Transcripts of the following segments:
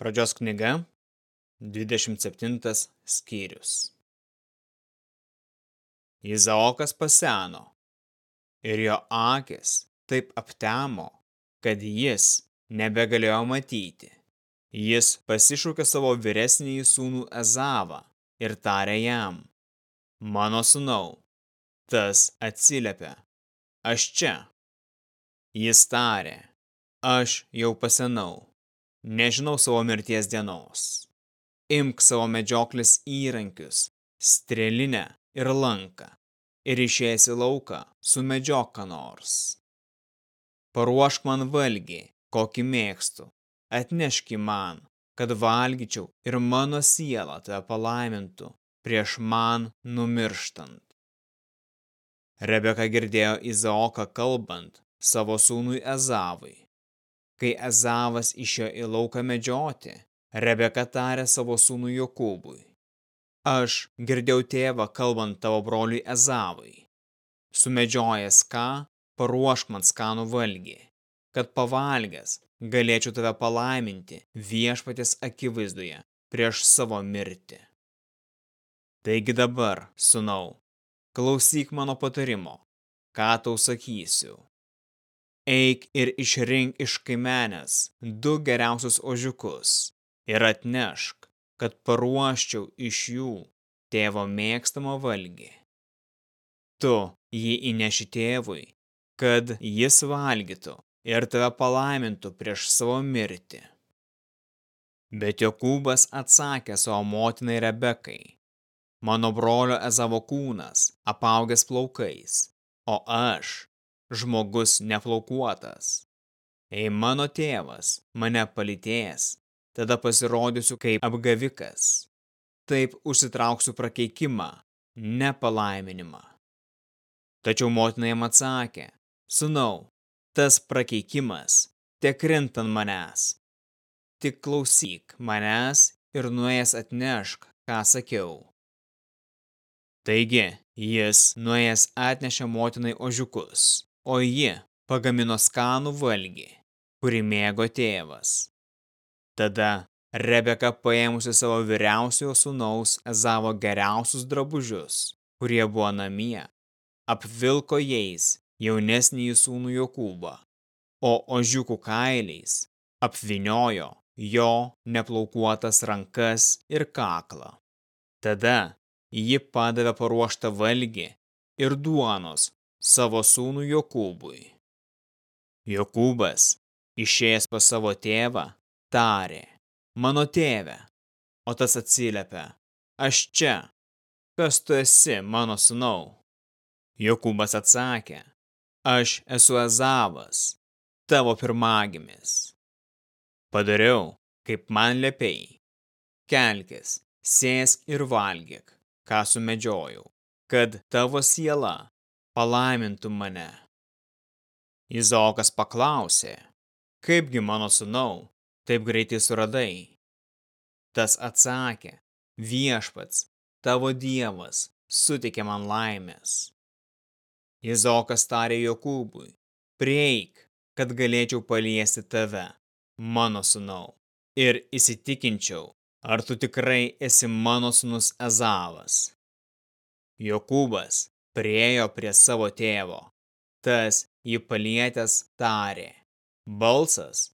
Pradžios knyga, 27 skyrius. Izaokas paseno ir jo akis taip aptemo, kad jis nebegalėjo matyti. Jis pasišaukė savo vyresnįjį sūnų Ezavą ir tarė jam, mano sūnau, tas atsiliepė, aš čia. Jis tarė, aš jau pasenau nežinau savo mirties dienos. Imk savo medžioklės įrankius, strėlinę ir lanką ir išėjęs į lauką sumedžiok ką nors. Paruošk man valgį, kokį mėgstu, atneški man, kad valgyčiau ir mano siela tave palaimintų prieš man numirštant. Rebeka girdėjo Izaoką kalbant savo sūnui Ezavui Kai Ezavas išėjo į lauką medžioti, Rebeka tarė savo sūnui Jokūbui. Aš girdėjau tėvą kalbant tavo broliui Ezavui. Sumedžiojęs ką, paruošk man skanų valgį, kad pavalgęs galėčiau tave palaiminti viešpatės akivaizdoje prieš savo mirtį. Taigi dabar, sunau, klausyk mano patarimo, ką tau sakysiu eik ir išrink iš kaimenės du geriausius ožiukus ir atnešk, kad paruoščiau iš jų tėvo mėgstamą valgį. Tu jį įneši tėvui, kad jis valgytų ir tave palaimintų prieš savo mirtį. Bet Jokūbas atsakė savo motinai Rebekai, mano brolio Ezavo kūnas apaugęs plaukais, o aš žmogus neplaukuotas. Jei mano tėvas mane palitėjęs, tada pasirodysiu kaip apgavikas. Taip užsitrauksiu prakeikimą, ne palaiminimą. Tačiau motina jam atsakė, sunau, tas prakeikimas te krint ant manęs. Tik klausyk manęs ir nuėjęs atnešk, ką sakiau. Taigi, jis nuėjęs atnešė motinai ožiukus o ji pagamino skanų valgį, kurį mėgo tėvas. Tada Rebeka paėmusi savo vyriausiojo sūnaus Ezavo geriausius drabužius, kurie buvo namie, apvilko jais jaunesnį sūnų Jokūbą, o ožiukų kailiais apviniojo jo neplaukuotas rankas ir kaklą. Tada ji padavė paruoštą valgį ir duonos savo sūnų Jokūbui. Jokūbas, išėjęs pas savo tėvą, tarė, mano tėve, o tas atsiliepia, aš čia, kas tu esi, mano sūnau? Jokūbas atsakė, aš esu Ezavas, tavo pirmagimis. Padariau, kaip man liepiai. Kelkis, sėsk ir valgyk, ką sumedžiojau, kad tavo siela palaimintų mane. Izaokas paklausė, kaipgi mano sūnau, taip greitai suradai. Tas atsakė, viešpats, tavo dievas, sutikė man laimės. Izaokas tarė Jokūbui, prieik, kad galėčiau paliesti tave, mano sūnau, ir įsitikinčiau, ar tu tikrai esi mano sūnus Ezavas. Jokūbas priejo prie savo tėvo. Tas jį palietęs tarė. Balsas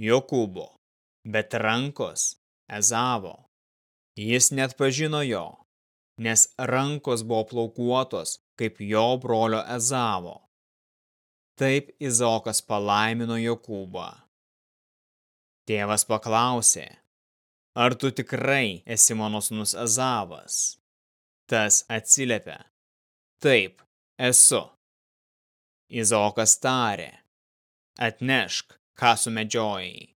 Jokūbo, bet rankos Ezavo. Jis net pažino jo, nes rankos buvo plaukuotos kaip jo brolio Ezavo. Taip Izaokas palaimino Jokūbą. Tėvas paklausė, ar tu tikrai esi mano sūnus Ezavas? Tas atsiliepė, Taip, esu. Izaokas tarė, atnešk, ką sumedžiojai,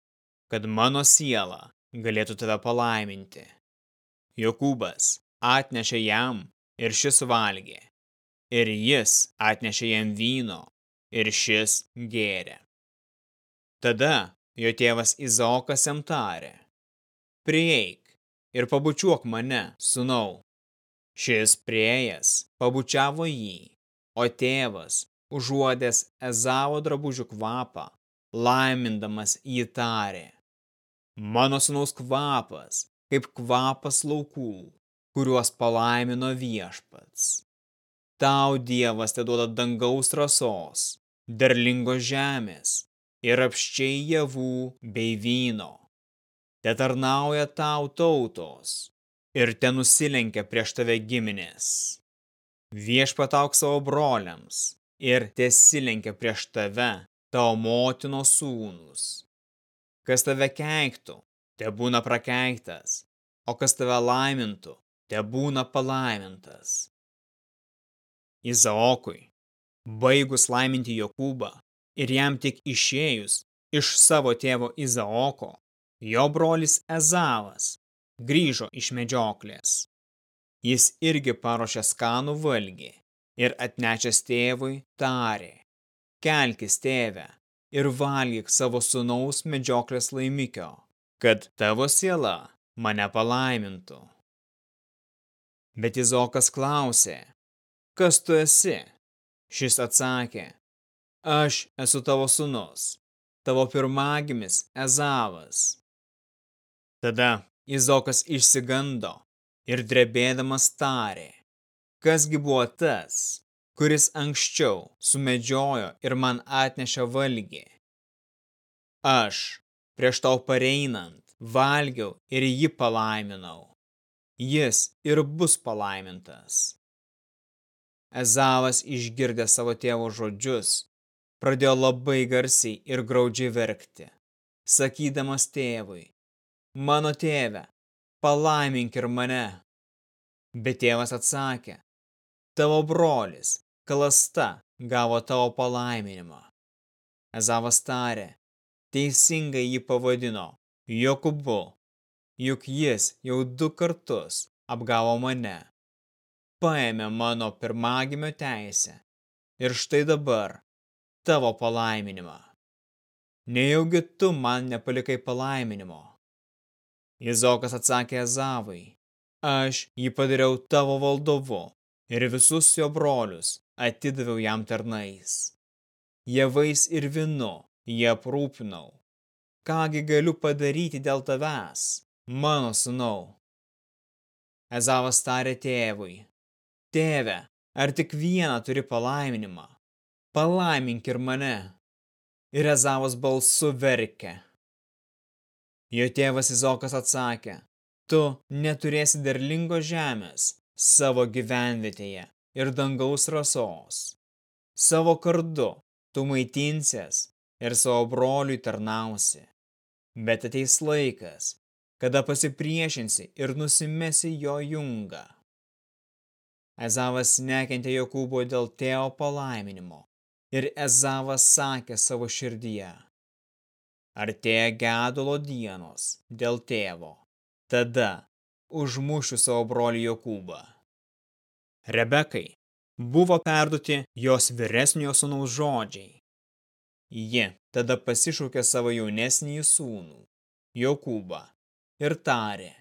kad mano siela galėtų tave palaiminti. Jokūbas atnešė jam ir šis valgė, ir jis atnešė jam vyno, ir šis gėrė. Tada jo tėvas Izaokas jam tarė, prieik ir pabučiuok mane, sunau. Šis priejas pabučiavo jį, o tėvas, užuodęs Ezavo drabužių kvapą, laimindamas jį tarė. mano sunaus kvapas, kaip kvapas laukų, kuriuos palaimino viešpats. Tau Dievas te duoda dangaus rasos, derlingos žemės ir apščiai javų bei vyno. Te tarnauja tau tautos ir te nusilenkia prieš tave giminės. Viešpatauk savo broliams ir tesilenkia prieš tave tavo motinos sūnus. Kas tave keiktų, te būna prakeiktas, o kas tave laimintų, te būna palaimintas. Izaokui, baigus laiminti Jokūbą ir jam tik išėjus iš savo tėvo Izaoko, jo brolis Ezavas grįžo iš medžioklės. Jis irgi paruošė skanų valgį ir atnešęs tėvui tarė kelkis tėve ir valgyk savo sunaus medžioklės laimikio, kad tavo siela mane palaimintų. Bet Izokas klausė, kas tu esi? Šis atsakė, aš esu tavo sunus, tavo pirmagimis Ezavas. Tada Izokas išsigando ir drebėdamas tarė, kasgi buvo tas, kuris anksčiau sumedžiojo ir man atnešė valgį. Aš, prieš tau pareinant, valgiau ir jį palaiminau. Jis ir bus palaimintas. Ezavas išgirdė savo tėvo žodžius, pradėjo labai garsiai ir graudžiai verkti, sakydamas tėvui, mano tėve, palaimink ir mane. Bet tėvas atsakė, tavo brolis klasta gavo tavo palaiminimą. Ezavas tarė, teisingai jį pavadino Jokūbu, juk jis jau du kartus apgavo mane, paėmė mano pirmagimio teisę ir štai dabar tavo palaiminimą. Nejaugi tu man nepalikai palaiminimo. Izokas atsakė Ezavui, aš jį padariau tavo valdovu ir visus jo brolius atidaviau jam tarnais. Javais ir vinu jie aprūpinau. Kągi galiu padaryti dėl tavęs, mano sūnau? Ezavas tarė tėvui, tėve, ar tik vieną turi palaiminimą? Palaimink ir mane. Ir Ezavas balsu verkė. Jo tėvas Izokas atsakė, tu neturėsi derlingos žemės savo gyvenvietėje ir dangaus rasos. Savo kardu tu maitinsies ir savo broliui tarnausi. Bet ateis laikas, kada pasipriešinsi ir nusimesi jo jungą. Ezavas nekentė Jokūbo dėl tėvo palaiminimo ir Ezavas sakė savo širdyje. Artėja gedulo dienos dėl tėvo, tada užmušiu savo brolį Jokūbą. Rebekai buvo perduoti jos vyresniojo sūnaus žodžiai. Ji tada pasišaukė savo jaunesnį sūnų, Jokūbą, ir tarė,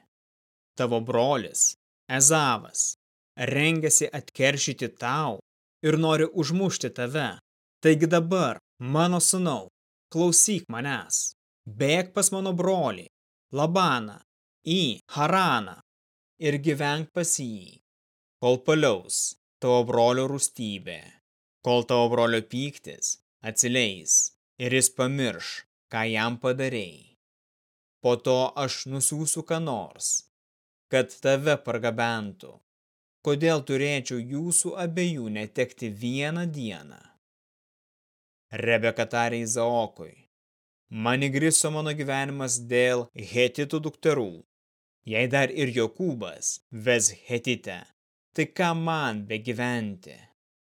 tavo brolis, Ezavas, rengiasi atkeršyti tau ir nori užmušti tave. Taigi dabar, mano sūnau, klausyk manęs, bėg pas mano brolį, Labaną, į Haraną ir gyvenk pas jį kol paliaus tavo brolio rūstybė, kol tavo brolio pyktis atsileis ir jis pamirš, ką jam padarėjai. Po to aš nusiųsiu ką nors, kad tave pargabentų. Kodėl turėčiau jūsų abiejų netekti vieną dieną? Rebeka tarė Izaokui, man įgriso mano gyvenimas dėl hetitų dukterų, jei dar ir Jokūbas ves hetite, tai ką man begyventi?